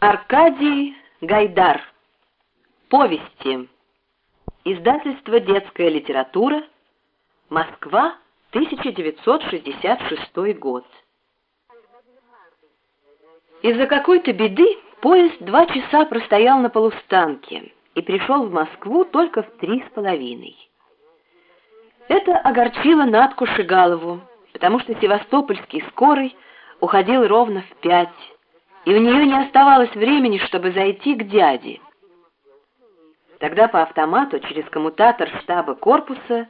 Аркадий Гайдар. Повести. Издательство «Детская литература», Москва, 1966 год. Из-за какой-то беды поезд два часа простоял на полустанке и пришел в Москву только в три с половиной. Это огорчило Натку Шигалову, потому что севастопольский скорый уходил ровно в пять, и у нее не оставалось времени, чтобы зайти к дяде. Тогда по автомату через коммутатор штаба корпуса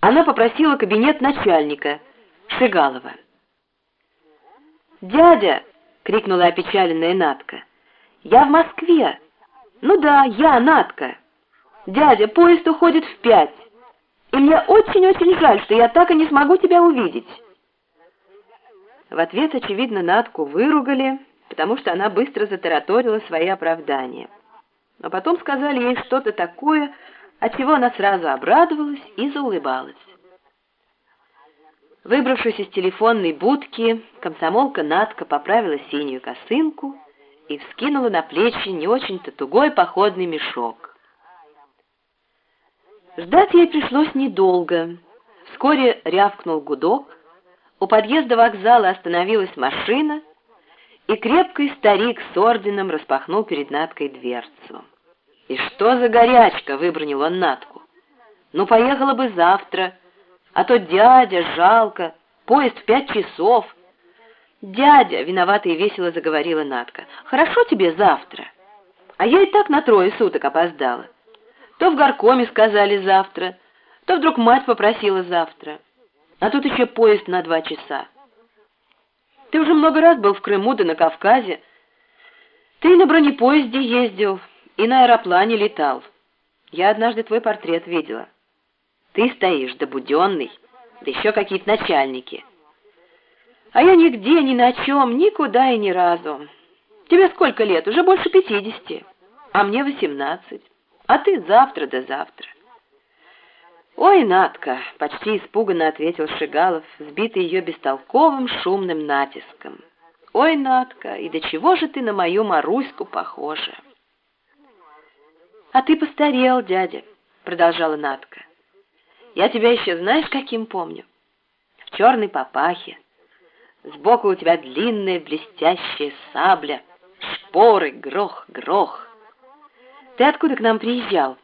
она попросила кабинет начальника Шигалова. «Дядя!» — крикнула опечаленная Натка. «Я в Москве!» «Ну да, я, Натка!» «Дядя, поезд уходит в пять, и мне очень-очень жаль, что я так и не смогу тебя увидеть!» В ответ, очевидно, Натку выругали, потому что она быстро затараторила свои оправдания. Но потом сказали ей что-то такое, от чего она сразу обрадовалась и заулыбалась. Выбравшись из телефонной будки, комсомолка Натка поправила синюю косынку и вскинула на плечи не очень-то тугой походный мешок. Ждать ей пришлось недолго. Вскоре рявкнул гудок, у подъезда вокзала остановилась машина, и крепкий старик с орденом распахнул перед Наткой дверцу. «И что за горячка?» — выбронил он Натку. «Ну, поехала бы завтра, а то дядя, жалко, поезд в пять часов». «Дядя!» — виновата и весело заговорила Натка. «Хорошо тебе завтра. А я и так на трое суток опоздала. То в горкоме сказали завтра, то вдруг мать попросила завтра. А тут еще поезд на два часа. Ты уже много раз был в Крыму да на Кавказе. Ты на бронепоезде ездил и на аэроплане летал. Я однажды твой портрет видела. Ты стоишь добуденный, да еще какие-то начальники. А я нигде, ни на чем, никуда и ни разу. Тебе сколько лет? Уже больше пятидесяти. А мне восемнадцать. А ты завтра да завтра. «Ой, Натка!» — почти испуганно ответил Шигалов, сбитый ее бестолковым шумным натиском. «Ой, Натка, и до чего же ты на мою Маруську похожа?» «А ты постарел, дядя», — продолжала Натка. «Я тебя еще знаешь, каким помню? В черной папахе. Сбоку у тебя длинная блестящая сабля, шпоры, грох, грох. Ты откуда к нам приезжал?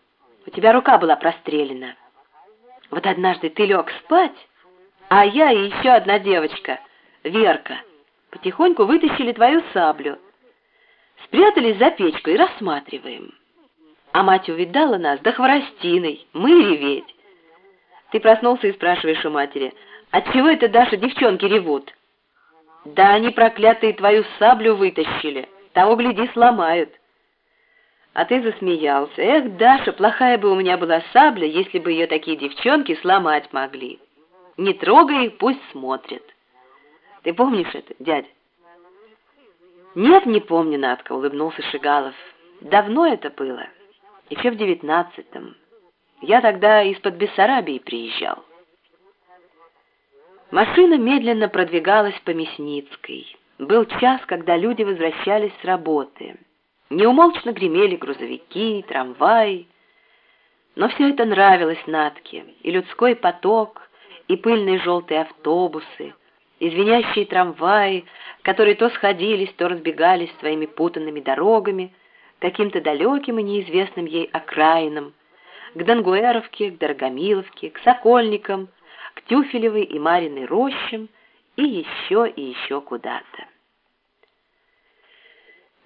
У тебя рука была прострелена». Вот однажды ты лег спать, а я и еще одна девочка, Верка, потихоньку вытащили твою саблю, спрятались за печку и рассматриваем. А мать увидала нас, да хворостиной, мы реветь. Ты проснулся и спрашиваешь у матери, отчего это Даша девчонки ревут? Да они, проклятые, твою саблю вытащили, того, гляди, сломают. А ты засмеялся. Эх, Даша, плохая бы у меня была сабля, если бы ее такие девчонки сломать могли. Не трогай их, пусть смотрят. Ты помнишь это, дядя? Нет, не помню, Надка, улыбнулся Шигалов. Давно это было, еще в девятнадцатом. Я тогда из-под Бессарабии приезжал. Машина медленно продвигалась по Мясницкой. Был час, когда люди возвращались с работы. Неумолчно гремели грузовики, трамваи. Но все это нравилось Натке, и людской поток, и пыльные желтые автобусы, и звенящие трамваи, которые то сходились, то разбегались своими путанными дорогами, каким-то далеким и неизвестным ей окраинам, к Дангуэровке, к Дорогомиловке, к Сокольникам, к Тюфелевой и Мариной рощам и еще и еще куда-то.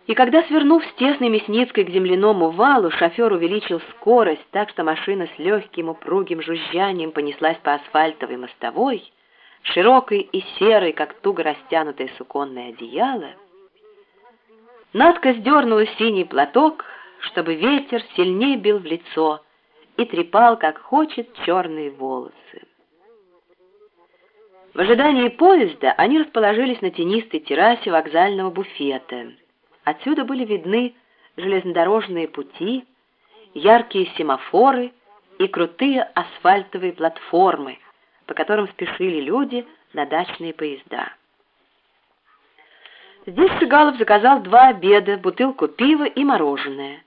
И когда, свернув с тесной Мясницкой к земляному валу, шофер увеличил скорость так, что машина с легким упругим жужжанием понеслась по асфальтовой мостовой, широкой и серой, как туго растянутое суконное одеяло, Надка сдернула синий платок, чтобы ветер сильнее бил в лицо и трепал, как хочет, черные волосы. В ожидании поезда они расположились на тенистой террасе вокзального буфета — Отсюда были видны железнодорожные пути, яркие семафоры и крутые асфальтовые платформы, по которым спешили люди на дачные поезда. Здесь Шигалов заказал два обеда, бутылку пива и мороженое.